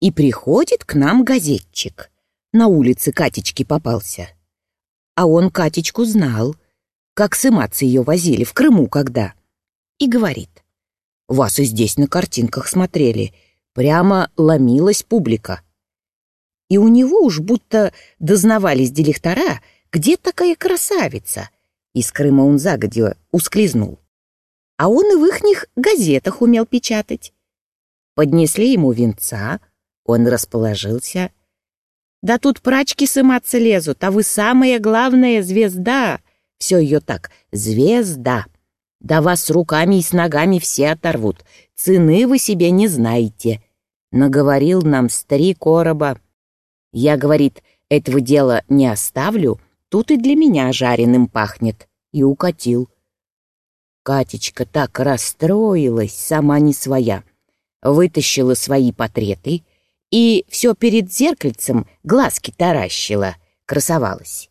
И приходит к нам газетчик. На улице Катечки попался. А он Катечку знал, как сыматься ее возили в Крыму когда. И говорит, вас и здесь на картинках смотрели, прямо ломилась публика. И у него уж будто дознавались директора, где такая красавица. Из Крыма он загодя ускользнул. А он и в ихних газетах умел печатать. Поднесли ему венца, он расположился. Да тут прачки сыматься лезут, а вы самая главная звезда. Все ее так, звезда. Да вас с руками и с ногами все оторвут. Цены вы себе не знаете. Наговорил нам старик короба. Я, говорит, этого дела не оставлю, тут и для меня жареным пахнет. И укатил. Катечка так расстроилась, сама не своя. Вытащила свои портреты и все перед зеркальцем глазки таращила, красовалась.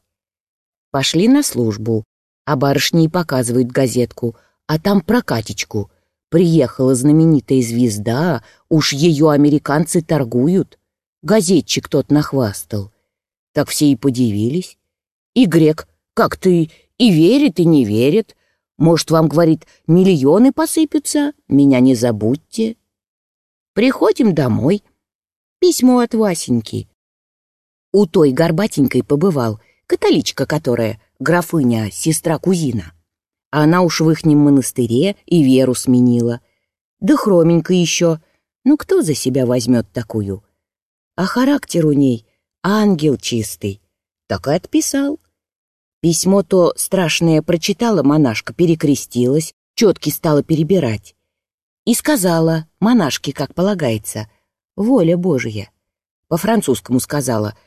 Пошли на службу, а барышни показывают газетку, а там про Катечку. Приехала знаменитая звезда, уж ее американцы торгуют. Газетчик тот нахвастал. Так все и подивились. И грек как-то и, и верит, и не верит. Может, вам, говорит, миллионы посыпятся, меня не забудьте. Приходим домой. Письмо от Васеньки. У той горбатенькой побывал, католичка которая, графыня, сестра-кузина. Она уж в ихнем монастыре и веру сменила. Да хроменько еще. Ну кто за себя возьмет такую? а характер у ней ангел чистый. Так и отписал. Письмо то страшное прочитала монашка, перекрестилась, четки стала перебирать. И сказала монашке, как полагается, воля Божия. По-французскому сказала,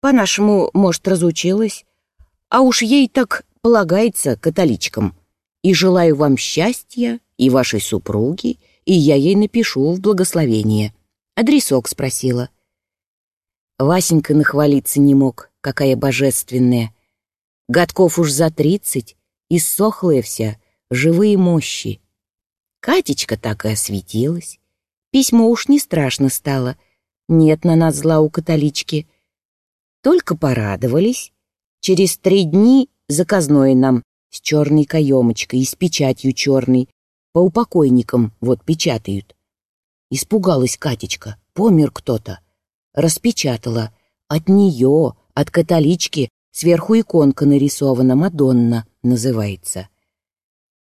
по-нашему, может, разучилась, а уж ей так полагается католичкам. И желаю вам счастья и вашей супруги, и я ей напишу в благословение. Адресок спросила. Васенька нахвалиться не мог, какая божественная. Годков уж за тридцать, иссохлая вся, живые мощи. Катечка так и осветилась. Письмо уж не страшно стало. Нет на нас зла у католички. Только порадовались. Через три дни заказное нам с черной каемочкой и с печатью черной. По упокойникам вот печатают. Испугалась Катечка, помер кто-то распечатала. От нее, от католички, сверху иконка нарисована, Мадонна называется.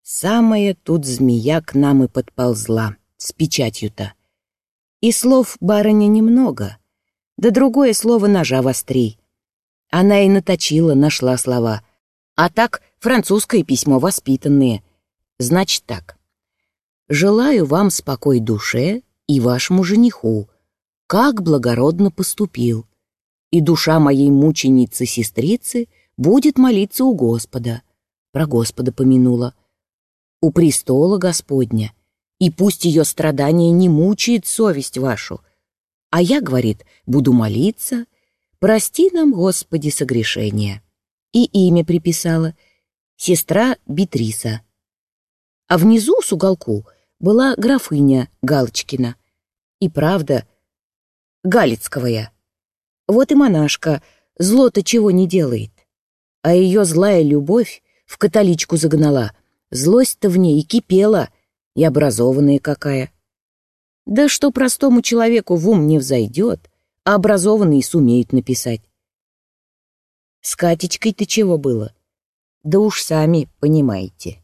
Самая тут змея к нам и подползла, с печатью-то. И слов барыня немного, да другое слово ножа вострей. Она и наточила, нашла слова. А так французское письмо воспитанные. Значит так. «Желаю вам спокой душе и вашему жениху, как благородно поступил, и душа моей мученицы-сестрицы будет молиться у Господа. Про Господа помянула. У престола Господня, и пусть ее страдания не мучает совесть вашу. А я, говорит, буду молиться, прости нам, Господи, согрешения. И имя приписала, сестра Битриса. А внизу с уголку была графыня Галочкина. И правда, Галицкого Вот и монашка зло-то чего не делает. А ее злая любовь в католичку загнала. Злость-то в ней кипела, и образованная какая. Да что простому человеку в ум не взойдет, а образованный сумеет написать. С Катечкой-то чего было? Да уж сами понимаете.